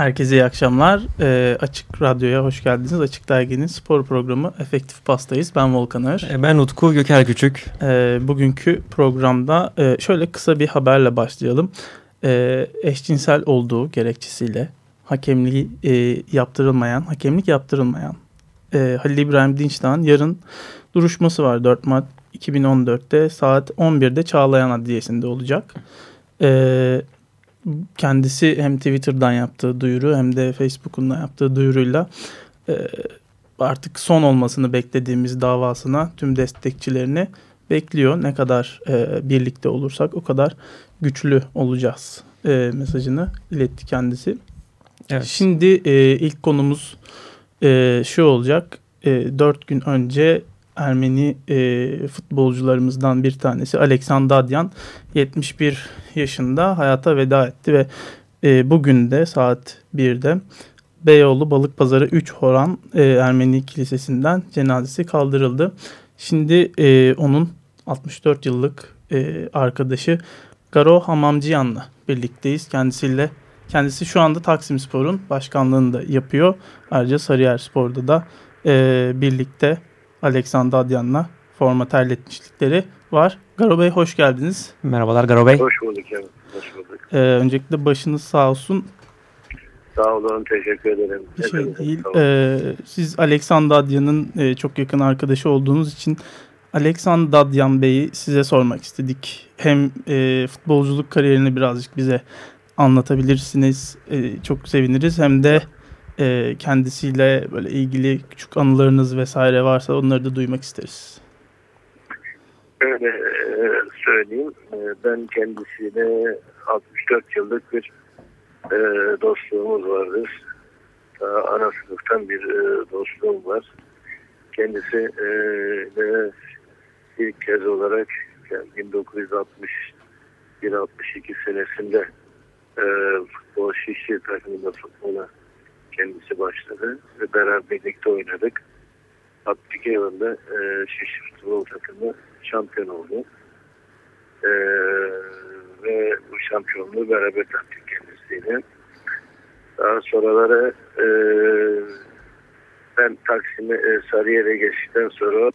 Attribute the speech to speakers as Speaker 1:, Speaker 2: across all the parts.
Speaker 1: Herkese iyi akşamlar. Ee, Açık Radyo'ya hoş geldiniz. Açık Dergi'nin spor programı Efektif Pastayız. Ben Volkan Ağır.
Speaker 2: Ee, ben Utku Göker Küçük.
Speaker 1: Ee, bugünkü programda e, şöyle kısa bir haberle başlayalım. Ee, eşcinsel olduğu gerekçesiyle hakemliği e, yaptırılmayan, hakemlik yaptırılmayan e, Halil İbrahim Dinç'ten yarın duruşması var 4 Mart 2014'te saat 11'de Çağlayan Adliyesi'nde olacak. Ee, kendisi hem Twitter'dan yaptığı duyuru hem de Facebook'undan yaptığı duyuruyla e, artık son olmasını beklediğimiz davasına tüm destekçilerini bekliyor. Ne kadar e, birlikte olursak o kadar güçlü olacağız e, mesajını iletti kendisi. Evet. Şimdi e, ilk konumuz e, şu olacak. E, 4 gün önce Ermeni e, futbolcularımızdan bir tanesi Alexander Dadyan 71 yaşında hayata veda etti ve e, bugün de saat 1'de Beyoğlu Balıkpazarı 3 Horan e, Ermeni Kilisesi'nden cenazesi kaldırıldı. Şimdi e, onun 64 yıllık e, arkadaşı Garo Hamamciyan'la birlikteyiz. Kendisiyle kendisi şu anda Taksim Spor'un başkanlığını da yapıyor. Ayrıca Sarıyer Spor'da da e, birlikte Alexander Adyan'la forma terletmişlikleri var. Garo Bey hoş geldiniz.
Speaker 2: Merhabalar Garo Bey.
Speaker 3: Hoş bulduk. Hoş bulduk.
Speaker 1: Ee, öncelikle başınız sağ olsun.
Speaker 3: Sağ olun. Teşekkür ederim.
Speaker 1: Bir şey değil. Ee, siz Alexander Dadyan'ın e, çok yakın arkadaşı olduğunuz için Alexander Dadyan Bey'i size sormak istedik. Hem e, futbolculuk kariyerini birazcık bize anlatabilirsiniz. E, çok seviniriz. Hem de e, kendisiyle böyle ilgili küçük anılarınız vesaire varsa onları da duymak isteriz.
Speaker 3: Öyle e, söyleyeyim. E, ben kendisiyle 64 yıllık bir e, dostluğumuz vardır. Daha ana sınıftan bir dostluğum var. Kendisi de ilk kez olarak yani 1961-62 senesinde futbol Şişli takımında futbola kendisi başladı ve beraber birlikte oynadık. 62 yılında e, Şişli futbol takımı şampiyon oldu. E, ve bu şampiyonluğu beraber taktik kendisiyle. Daha sonraları e, ben Taksim'e e, Sarıyer'e geçtikten sonra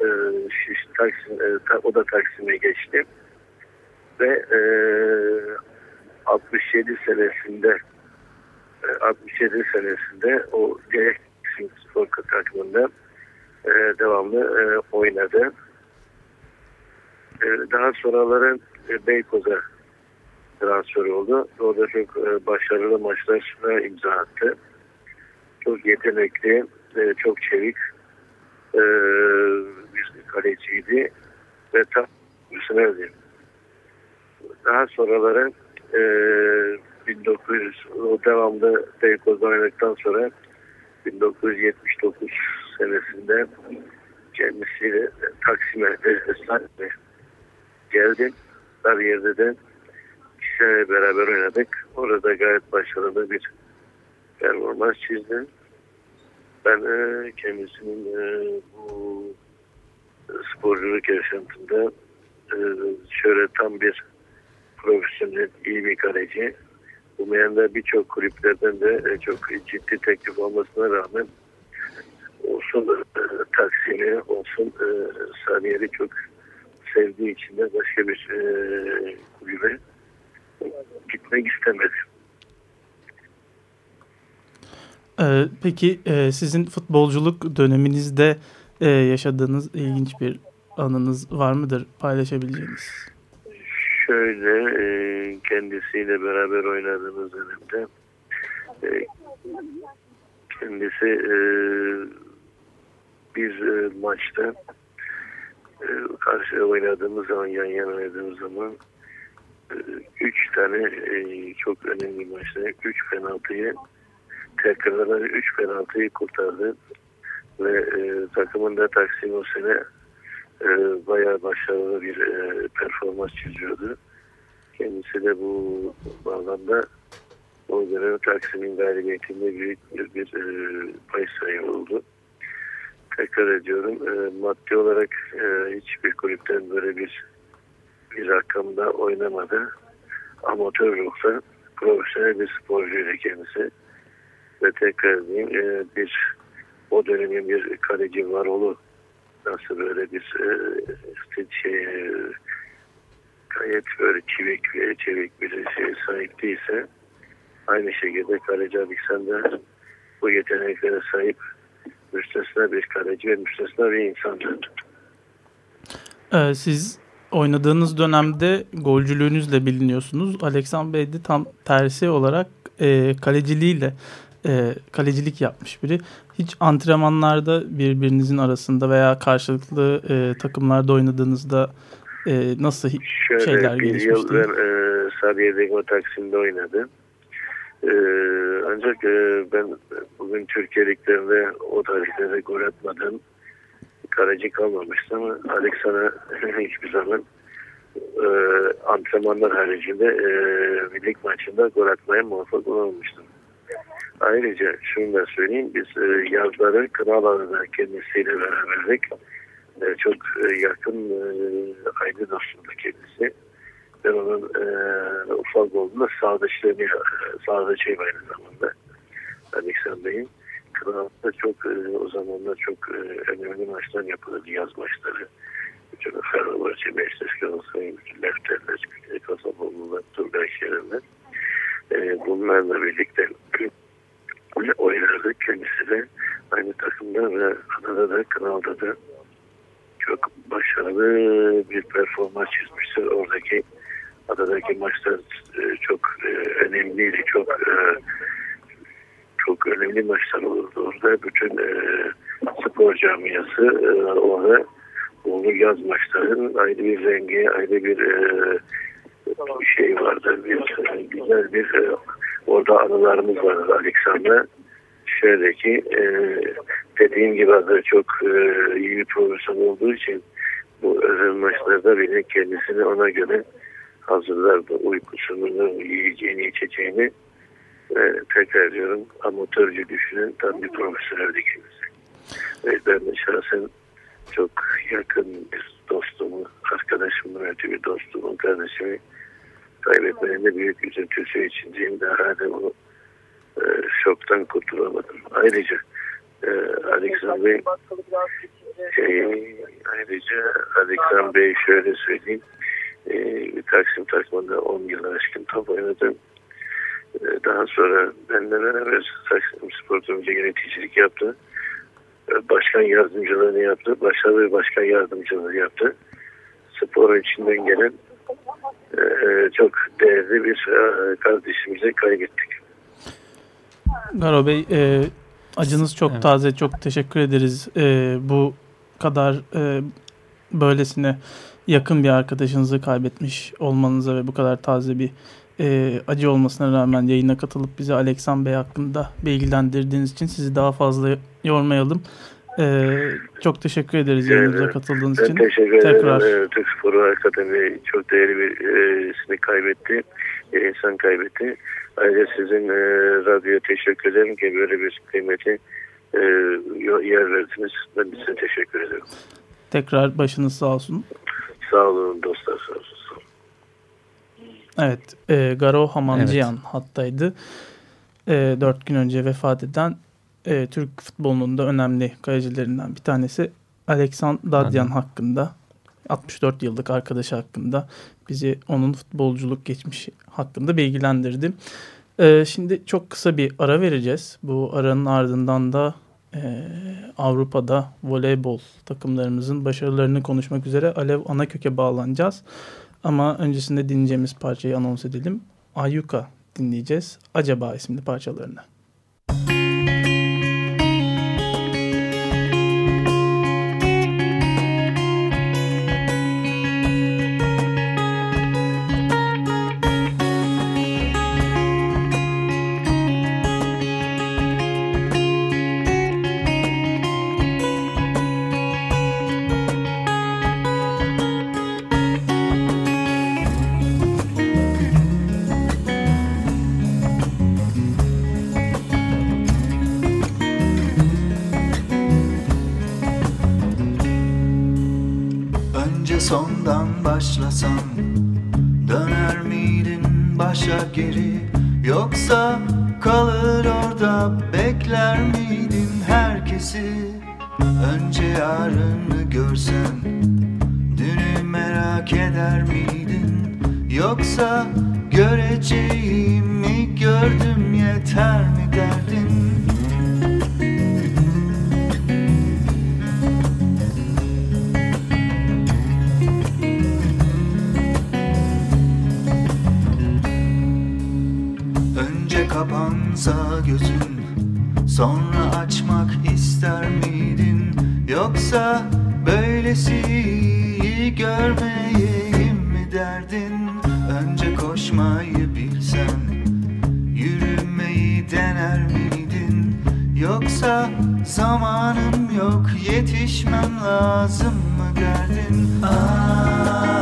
Speaker 3: e, Şiş, Taksim, e, ta, o da Taksim'e geçti. Ve e, 67 senesinde 67 e, senesinde o Gerek Spor takımında e, devamlı e, oynadı. E, daha sonraları e, Beykoz'a transfer oldu. Orada çok e, başarılı maçlar imza attı. Çok yetenekli, e, çok çevik e, bir kaleciydi ve tam üstünerdi. Daha sonraları e, 1900 o devamlı Beykoz'da oynadıktan sonra 1979 senesinde kendisiyle Taksim'e Esnaf'e geldim. Sarıyer'de de iki beraber oynadık. Orada gayet başarılı bir performans çizdi. Ben e, kendisinin e, bu sporculuk yaşantında e, şöyle tam bir profesyonel, iyi bir kaleci. Umayan'da birçok kulüplerden de e, çok ciddi teklif olmasına rağmen olsun e, Taksim'i olsun e, çok sevdiği için de başka bir e, kulübe gitmek istemedi.
Speaker 1: Ee, peki e, sizin futbolculuk döneminizde e, yaşadığınız ilginç bir anınız var mıdır paylaşabileceğiniz?
Speaker 3: Şöyle e, kendisiyle beraber oynadığımız dönemde e, kendisi e, bir e, maçta e, karşı oynadığımız zaman yan yana oynadığımız zaman e, üç tane e, çok önemli maçta üç penaltıyı tekrarlanan üç penaltıyı kurtardı ve e, takımın da Taksim o sene e, bayağı başarılı bir e, performans çiziyordu. Kendisi de bu bağlamda o dönem Taksim'in galibiyetinde büyük bir, bir e, pay sahibi oldu. Tekrar ediyorum e, maddi olarak hiçbir kulüpten böyle bir bir rakamda oynamadı. Amatör ruhta profesyonel bir sporcuydu kendisi. Ve tekrar diyeyim bir o dönemin bir kaleci Varolu nasıl böyle bir e, şey, gayet böyle çivik ve çevik bir şey sahip değilse aynı şekilde kaleci Alexander bu yeteneklere sahip müstesna bir kaleci ve müstesna bir insandı.
Speaker 1: Ee, siz oynadığınız dönemde golcülüğünüzle biliniyorsunuz. Alexander Bey de tam tersi olarak e, kaleciliğiyle e, kalecilik yapmış biri. Hiç antrenmanlarda birbirinizin arasında veya karşılıklı e, takımlarda oynadığınızda e, nasıl Şöyle, şeyler
Speaker 3: bir yıl ben e, Degmo Taksim'de oynadım. E, ancak e, ben bugün Türkiye liglerinde o tarihlerde gol atmadım. Kaleci kalmamıştı ama Alexan'a hiçbir zaman e, antrenmanlar haricinde e, lig maçında gol atmaya muvaffak olamamıştım. Ayrıca şunu da söyleyeyim biz e, yazları Kınalar'da kendisiyle beraberdik. E, çok e, yakın e, aile dostumdu kendisi. Ben onun e, ufak olduğunda sağdaşlarını e, sağdaşıyım aynı zamanda. Alexander Bey'in. Kınalar'da çok e, o zamanlar çok e, önemli maçlar yapılırdı yaz maçları. Bütün Fenerbahçe, Beşiktaş, Galatasaray, bütün Lefterler, Kasaboğlu'lar, Turgay Şerenler. E, bunlarla birlikte oynardı. Kendisi de aynı takımda ve adada da Kınal'da da çok başarılı bir performans çizmiştir. Oradaki adadaki maçlar e, çok e, önemliydi. Çok e, çok önemli maçlar olurdu orada. Bütün spor camiası orada onu yaz maçların ayrı bir rengi, ayrı bir şey vardı. Bir, güzel bir orada anılarımız vardı Alexander şöyle ki e, dediğim gibi adı çok e, iyi bir profesyonel olduğu için bu özel maçlarda bile kendisini ona göre hazırlardı. Uykusunu, içeceğini e, tekrar diyorum amatörcü düşünün tam bir profesyoneldi kendisi. Ve ben de şahsen çok yakın bir dostumu, arkadaşımın öte bir dostumun kardeşimi kaybetmenin de büyük üzüntüsü içindeyim. Daha hala onu e, şoktan kurtulamadım. Ayrıca e, Alexander Bey e, ayrıca Alexander Bey şöyle söyleyeyim e, Taksim takımında 10 yıl aşkın top oynadım. Daha sonra benimle beraber Taksim Spor Turuncu yöneticilik yaptı. E, başkan yardımcılığını yaptı. Başarılı bir başkan yardımcılığı yaptı. Sporun içinden gelen e, çok değerli bir e, kardeşimizi kaybettik.
Speaker 1: Garo Bey e, acınız çok evet. taze. Çok teşekkür ederiz. E, bu kadar e, böylesine yakın bir arkadaşınızı kaybetmiş olmanıza ve bu kadar taze bir e, acı olmasına rağmen yayına katılıp bize Aleksan Bey hakkında bilgilendirdiğiniz için sizi daha fazla yormayalım. Ee, çok teşekkür ederiz yayınımıza katıldığınız
Speaker 3: ben
Speaker 1: için.
Speaker 3: Teşekkür Tekrar. ederim. Türk Sporu hakikaten çok değerli bir e, kaybetti. Bir insan kaybetti. Ayrıca sizin e, radyoya teşekkür ederim ki böyle bir kıymeti e, yer verdiniz. Ben size teşekkür ederim.
Speaker 1: Tekrar başınız sağ olsun.
Speaker 3: Sağ olun dostlar sağ olsun.
Speaker 1: Evet, e, Garo Hamancıyan evet. hattaydı. E, dört gün önce vefat eden e, Türk futbolunun da önemli kalecilerinden bir tanesi Alexander Dadyan Hı. hakkında 64 yıllık arkadaşı hakkında bizi onun futbolculuk geçmişi hakkında bilgilendirdi. Ee, şimdi çok kısa bir ara vereceğiz. Bu aranın ardından da e, Avrupa'da voleybol takımlarımızın başarılarını konuşmak üzere Alev Anakök'e bağlanacağız. Ama öncesinde dinleyeceğimiz parçayı anons edelim. Ayuka dinleyeceğiz. Acaba isimli parçalarını.
Speaker 4: Sondan başlasan Döner miydin başa geri? Yoksa kalır orada bekler miydin herkesi? Önce yarını görsen Dünü merak eder miydin? Yoksa göreceğimi gördüm yeter mi derdin kapansa gözün Sonra açmak ister miydin? Yoksa böylesi iyi görmeyeyim mi derdin? Önce koşmayı bilsen Yürümeyi dener miydin? Yoksa zamanım yok yetişmem lazım mı derdin? Aa,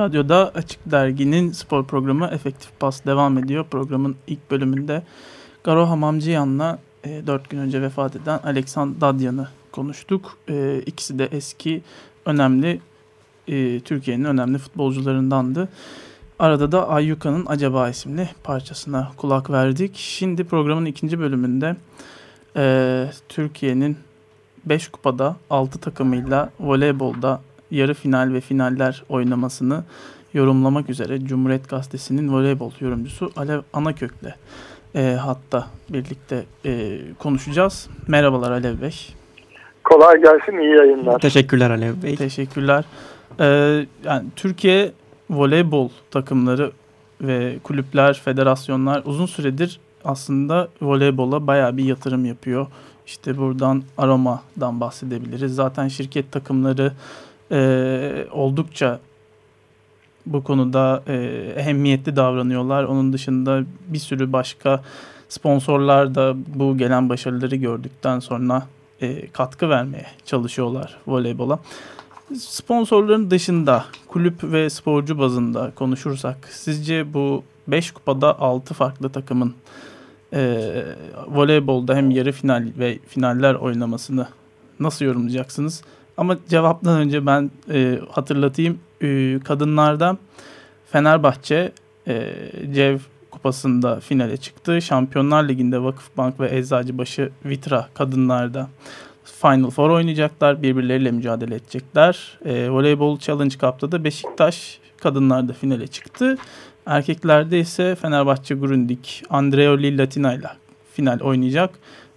Speaker 1: Radyo'da Açık Dergi'nin spor programı Efektif Pas devam ediyor. Programın ilk bölümünde Garo Hamamcıyan'la e, 4 gün önce vefat eden Alexander Dadyan'ı konuştuk. E, ikisi de eski önemli e, Türkiye'nin önemli futbolcularındandı. Arada da Ayyuka'nın Acaba isimli parçasına kulak verdik. Şimdi programın ikinci bölümünde e, Türkiye'nin 5 kupada 6 takımıyla voleybolda yarı final ve finaller oynamasını yorumlamak üzere Cumhuriyet Gazetesi'nin voleybol yorumcusu Alev Anakök'le e, hatta birlikte e, konuşacağız. Merhabalar Alev Bey.
Speaker 5: Kolay gelsin, iyi yayınlar.
Speaker 2: Teşekkürler Alev Bey.
Speaker 1: Teşekkürler. Ee, yani Türkiye voleybol takımları ve kulüpler, federasyonlar uzun süredir aslında voleybola bayağı bir yatırım yapıyor. İşte buradan Aroma'dan bahsedebiliriz. Zaten şirket takımları e, oldukça bu konuda e, ehemmiyetli davranıyorlar. Onun dışında bir sürü başka sponsorlar da bu gelen başarıları gördükten sonra e, katkı vermeye çalışıyorlar voleybola. Sponsorların dışında kulüp ve sporcu bazında konuşursak sizce bu 5 kupada 6 farklı takımın e, voleybolda hem yarı final ve finaller oynamasını nasıl yorumlayacaksınız? Ama cevaptan önce ben e, hatırlatayım. E, kadınlarda Fenerbahçe e, Cev Kupası'nda finale çıktı. Şampiyonlar Ligi'nde Vakıfbank ve Eczacıbaşı Vitra kadınlarda Final Four oynayacaklar. Birbirleriyle mücadele edecekler. E, Voleybol Challenge Cup'ta da Beşiktaş kadınlarda finale çıktı. Erkeklerde ise Fenerbahçe Grundig, Andreoli Latina ile final oynayacak.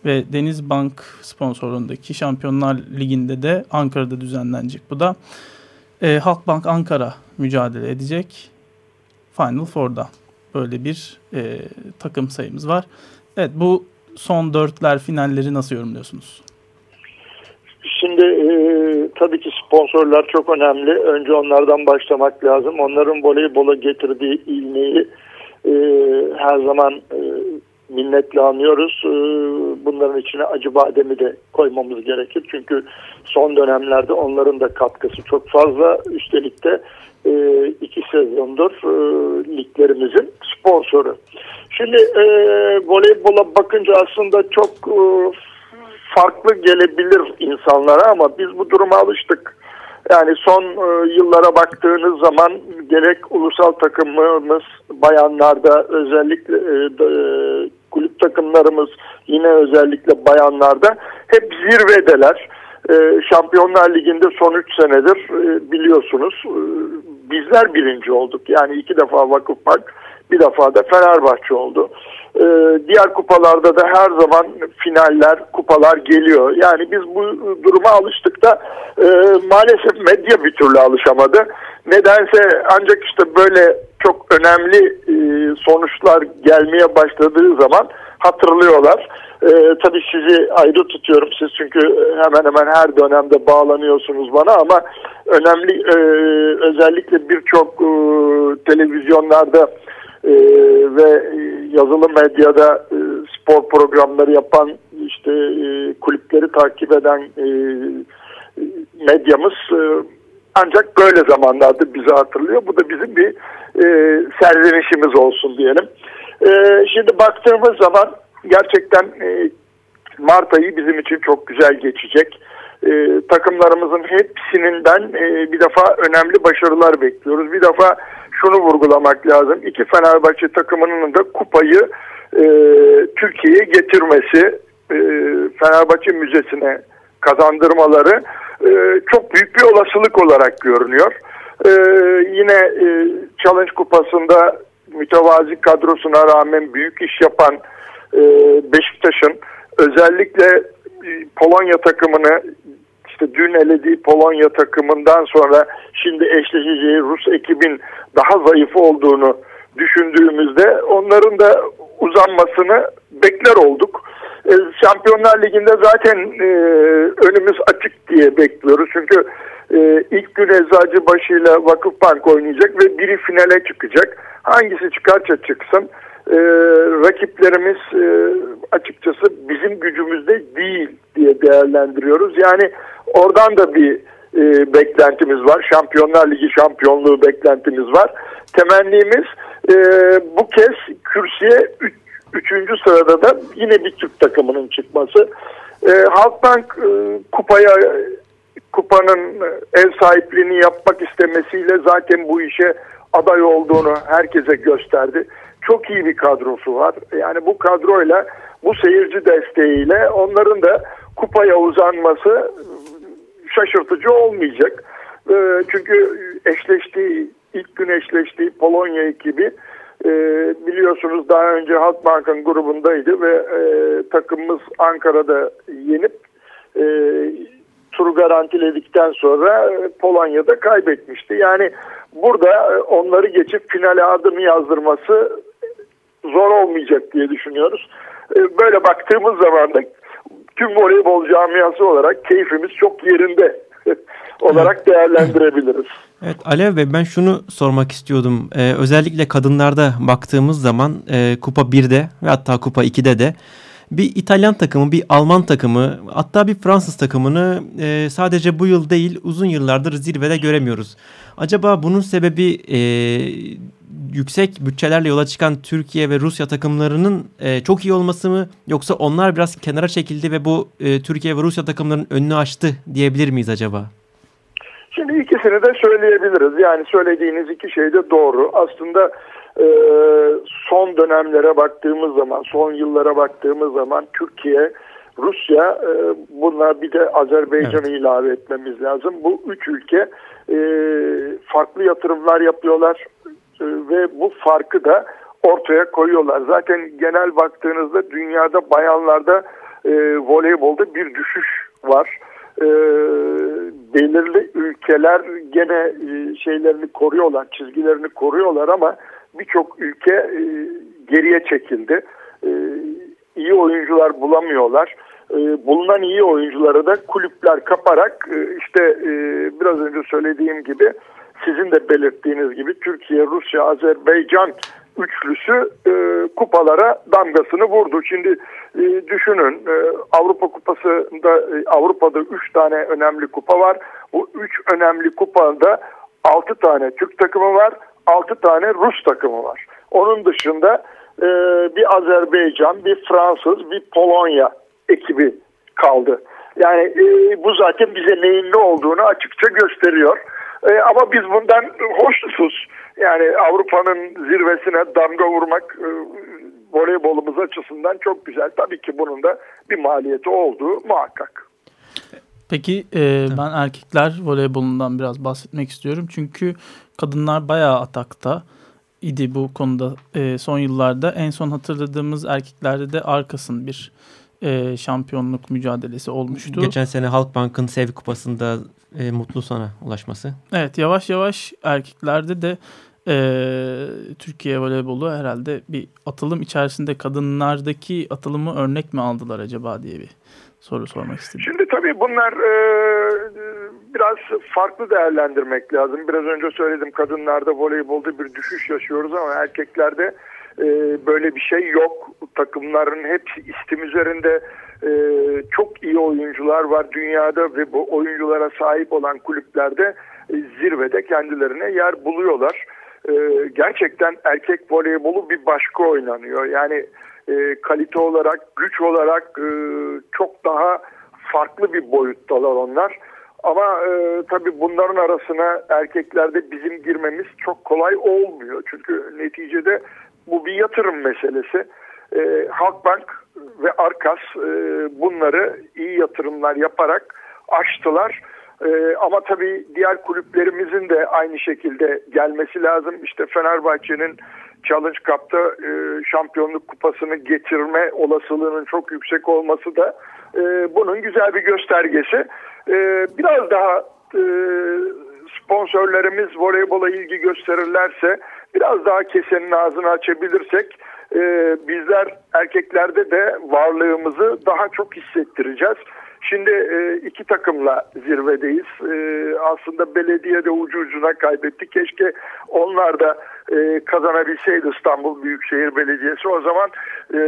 Speaker 1: Ve Denizbank sponsorundaki Şampiyonlar Ligi'nde de Ankara'da düzenlenecek. Bu da e, Halkbank Ankara mücadele edecek. Final Four'da böyle bir e, takım sayımız var. Evet bu son dörtler finalleri nasıl yorumluyorsunuz?
Speaker 5: Şimdi e, tabii ki sponsorlar çok önemli. Önce onlardan başlamak lazım. Onların voleybola getirdiği ilmeği e, her zaman e, minnetle anıyoruz. E, bunların içine acı bademi de koymamız gerekir. Çünkü son dönemlerde onların da katkısı çok fazla. Üstelik de e, iki sezondur e, liglerimizin sponsoru. Şimdi e, voleybola bakınca aslında çok farklı gelebilir insanlara ama biz bu duruma alıştık. Yani son yıllara baktığınız zaman gerek ulusal takımımız bayanlarda özellikle kulüp takımlarımız yine özellikle bayanlarda hep zirvedeler. E, Şampiyonlar Ligi'nde son 3 senedir e, biliyorsunuz e, bizler birinci olduk. Yani iki defa Vakıfbank bir defa da Fenerbahçe oldu. E, diğer kupalarda da her zaman finaller, kupalar geliyor. Yani biz bu duruma alıştık da e, maalesef medya bir türlü alışamadı. Nedense ancak işte böyle çok önemli e, sonuçlar gelmeye başladığı zaman hatırlıyorlar. Ee, tabii sizi ayrı tutuyorum siz çünkü hemen hemen her dönemde bağlanıyorsunuz bana ama önemli e, özellikle birçok e, televizyonlarda e, ve yazılı medyada e, spor programları yapan işte e, kulüpleri takip eden e, medyamız e, ancak böyle zamanlarda bizi hatırlıyor. Bu da bizim bir serzenişimiz olsun diyelim. Şimdi baktığımız zaman gerçekten e, Mart ayı bizim için çok güzel geçecek. E, takımlarımızın hepsinden e, bir defa önemli başarılar bekliyoruz. Bir defa şunu vurgulamak lazım. İki Fenerbahçe takımının da kupayı e, Türkiye'ye getirmesi, e, Fenerbahçe Müzesi'ne kazandırmaları e, çok büyük bir olasılık olarak görünüyor. E, yine e, Challenge Kupası'nda mütevazi kadrosuna rağmen büyük iş yapan e, Beşiktaş'ın özellikle e, Polonya takımını işte dün elediği Polonya takımından sonra şimdi eşleşeceği Rus ekibin daha zayıf olduğunu düşündüğümüzde onların da uzanmasını bekler olduk. E, Şampiyonlar Ligi'nde zaten e, önümüz açık diye bekliyoruz. Çünkü e, ilk gün Eczacıbaşı ile Vakıfbank oynayacak ve biri finale çıkacak. Hangisi çıkarsa çıksın e, rakiplerimiz e, açıkçası bizim gücümüzde değil diye değerlendiriyoruz. Yani oradan da bir e, beklentimiz var. Şampiyonlar Ligi şampiyonluğu beklentimiz var. Temennimiz e, bu kez kürsüye üç, üçüncü sırada da yine bir Türk takımının çıkması. E, Halkbank e, kupaya kupanın ev sahipliğini yapmak istemesiyle zaten bu işe aday olduğunu herkese gösterdi çok iyi bir kadrosu var. Yani bu kadroyla, bu seyirci desteğiyle onların da kupaya uzanması şaşırtıcı olmayacak. Ee, çünkü eşleştiği, ilk gün eşleştiği Polonya ekibi e, biliyorsunuz daha önce Halkbank'ın grubundaydı ve e, takımımız Ankara'da yenip e, turu garantiledikten sonra Polonya'da kaybetmişti. Yani burada onları geçip finale adını yazdırması zor olmayacak diye düşünüyoruz. Ee, böyle baktığımız zaman da tüm voleybol camiası olarak keyfimiz çok yerinde olarak değerlendirebiliriz.
Speaker 2: Evet Alev Bey ben şunu sormak istiyordum. Ee, özellikle kadınlarda baktığımız zaman e, Kupa 1'de ve hatta Kupa 2'de de bir İtalyan takımı, bir Alman takımı, hatta bir Fransız takımını e, sadece bu yıl değil uzun yıllardır zirvede göremiyoruz. Acaba bunun sebebi e, yüksek bütçelerle yola çıkan Türkiye ve Rusya takımlarının e, çok iyi olması mı yoksa onlar biraz kenara çekildi ve bu e, Türkiye ve Rusya takımlarının önünü açtı diyebilir miyiz acaba?
Speaker 5: Şimdi ikisini de söyleyebiliriz. Yani söylediğiniz iki şey de doğru. Aslında e, son dönemlere baktığımız zaman, son yıllara baktığımız zaman Türkiye, Rusya, e, buna bir de Azerbaycan'ı evet. ilave etmemiz lazım. Bu üç ülke e, farklı yatırımlar yapıyorlar e, ve bu farkı da ortaya koyuyorlar. Zaten genel baktığınızda dünyada bayanlarda e, voleybolda bir düşüş var. E, belirli ülkeler gene e, şeylerini koruyorlar, çizgilerini koruyorlar ama birçok ülke e, geriye çekildi. E, iyi oyuncular bulamıyorlar. E, bulunan iyi oyuncuları da kulüpler kaparak e, işte e, biraz önce söylediğim gibi sizin de belirttiğiniz gibi Türkiye, Rusya, Azerbaycan üçlüsü e, kupalara damgasını vurdu. Şimdi e, düşünün e, Avrupa Kupası'nda e, Avrupa'da üç tane önemli kupa var. Bu üç önemli kupada altı tane Türk takımı var, altı tane Rus takımı var. Onun dışında e, bir Azerbaycan, bir Fransız, bir Polonya ekibi kaldı. Yani e, bu zaten bize neyin ne olduğunu açıkça gösteriyor. E, ama biz bundan hoşnutuz. Yani Avrupa'nın zirvesine damga vurmak e, voleybolumuz açısından çok güzel. Tabii ki bunun da bir maliyeti olduğu muhakkak.
Speaker 1: Peki e, ben erkekler voleybolundan biraz bahsetmek istiyorum. Çünkü kadınlar bayağı atakta idi bu konuda e, son yıllarda. En son hatırladığımız erkeklerde de Arkas'ın bir e, şampiyonluk mücadelesi olmuştu.
Speaker 2: Geçen sene Halkbank'ın Sev Kupası'nda e, mutlu sona ulaşması.
Speaker 1: Evet yavaş yavaş erkeklerde de e, Türkiye voleybolu herhalde bir atılım içerisinde kadınlardaki atılımı örnek mi aldılar acaba diye bir soru sormak istedim.
Speaker 5: Şimdi tabii bunlar e, biraz farklı değerlendirmek lazım. Biraz önce söyledim kadınlarda voleybolda bir düşüş yaşıyoruz ama erkeklerde e, böyle bir şey yok. Takımların hepsi istim üzerinde e, çok iyi oyuncular var dünyada ve bu oyunculara sahip olan kulüplerde e, zirvede kendilerine yer buluyorlar. E, gerçekten erkek voleybolu bir başka oynanıyor. Yani e, kalite olarak, güç olarak e, çok daha farklı bir boyuttalar onlar. Ama e, tabii bunların arasına erkeklerde bizim girmemiz çok kolay olmuyor. Çünkü neticede bu bir yatırım meselesi. E, Halkbank ve Arkas e, bunları iyi yatırımlar yaparak açtılar. E, ama tabii diğer kulüplerimizin de aynı şekilde gelmesi lazım. İşte Fenerbahçe'nin Challenge Cup'ta e, şampiyonluk kupasını getirme olasılığının çok yüksek olması da e, bunun güzel bir göstergesi. E, biraz daha e, sponsorlarımız voleybola ilgi gösterirlerse biraz daha kesenin ağzını açabilirsek e, bizler erkeklerde de varlığımızı daha çok hissettireceğiz. Şimdi e, iki takımla zirvedeyiz. E, aslında belediye de ucu ucuna kaybetti. Keşke onlar da e, kazanabilseydi İstanbul Büyükşehir Belediyesi. O zaman e,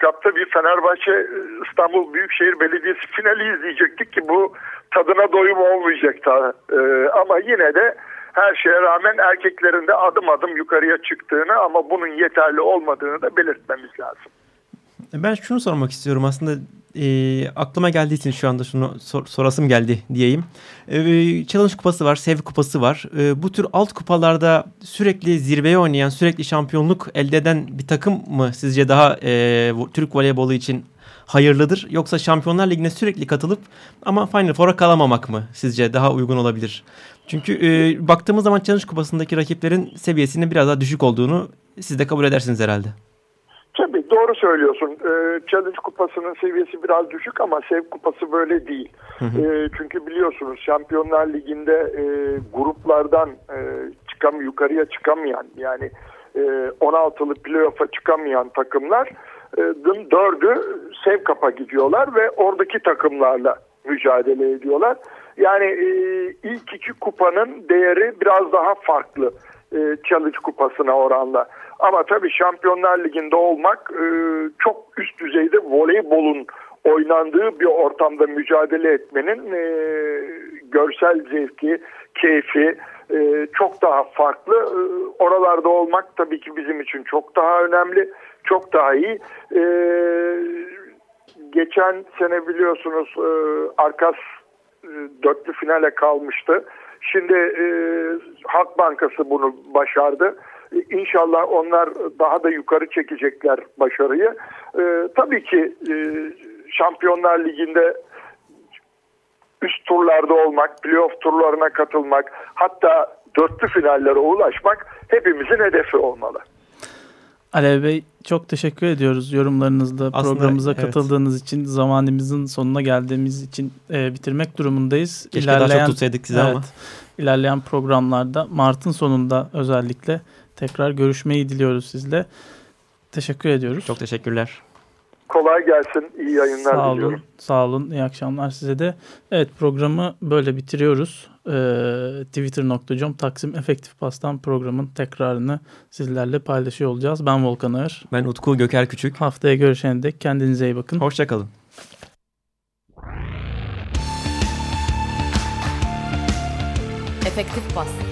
Speaker 5: Cup'ta bir Fenerbahçe İstanbul Büyükşehir Belediyesi finali izleyecektik ki bu tadına doyum olmayacaktı. E, ama yine de her şeye rağmen erkeklerin de adım adım yukarıya çıktığını ama bunun yeterli olmadığını da belirtmemiz lazım.
Speaker 2: Ben şunu sormak istiyorum aslında e, aklıma geldiği için şu anda şunu sor, sorasım geldi diyeyim. E, Challenge kupası var, Sev kupası var. E, bu tür alt kupalarda sürekli zirveye oynayan, sürekli şampiyonluk elde eden bir takım mı sizce daha e, Türk voleybolu için hayırlıdır? Yoksa Şampiyonlar Ligi'ne sürekli katılıp ama Final Four'a kalamamak mı sizce daha uygun olabilir? Çünkü e, baktığımız zaman Challenge kupasındaki rakiplerin seviyesinin biraz daha düşük olduğunu siz de kabul edersiniz herhalde.
Speaker 5: Doğru söylüyorsun. Ee, Challenge kupasının seviyesi biraz düşük ama Sev kupası böyle değil. Hı hı. Ee, çünkü biliyorsunuz Şampiyonlar Ligi'nde e, gruplardan e, çıkam yukarıya çıkamayan yani e, 16'lı playoff'a çıkamayan takımlar e, dördü Sev kapa gidiyorlar ve oradaki takımlarla mücadele ediyorlar. Yani e, ilk iki kupanın değeri biraz daha farklı e, Challenge kupasına oranla. Ama tabii Şampiyonlar Ligi'nde olmak e, çok üst düzeyde voleybolun oynandığı bir ortamda mücadele etmenin e, görsel zevki, keyfi e, çok daha farklı. E, oralarda olmak tabii ki bizim için çok daha önemli, çok daha iyi. E, geçen sene biliyorsunuz e, Arkas e, dörtlü finale kalmıştı. Şimdi e, Halk Bankası bunu başardı. İnşallah onlar daha da yukarı çekecekler başarıyı. E, tabii ki e, Şampiyonlar Ligi'nde üst turlarda olmak, playoff turlarına katılmak, hatta dörtlü finallere ulaşmak hepimizin hedefi olmalı.
Speaker 1: Alev Bey çok teşekkür ediyoruz yorumlarınızla Aslında, programımıza evet. katıldığınız için zamanımızın sonuna geldiğimiz için e, bitirmek durumundayız.
Speaker 2: Keşke İlerleyen, daha çok tutsaydık size evet, ama.
Speaker 1: İlerleyen programlarda Mart'ın sonunda özellikle tekrar görüşmeyi diliyoruz sizle. Teşekkür ediyoruz.
Speaker 2: Çok teşekkürler.
Speaker 5: Kolay gelsin. İyi yayınlar
Speaker 1: sağ
Speaker 5: diliyorum.
Speaker 1: Olun, sağ olun. İyi akşamlar size de. Evet programı böyle bitiriyoruz. Ee, Twitter.com Taksim Efektif Pastan programın tekrarını sizlerle paylaşıyor olacağız. Ben Volkan Ağır.
Speaker 2: Ben Utku Göker Küçük.
Speaker 1: Haftaya görüşene dek kendinize iyi bakın.
Speaker 2: Hoşçakalın.
Speaker 6: Efektif Pas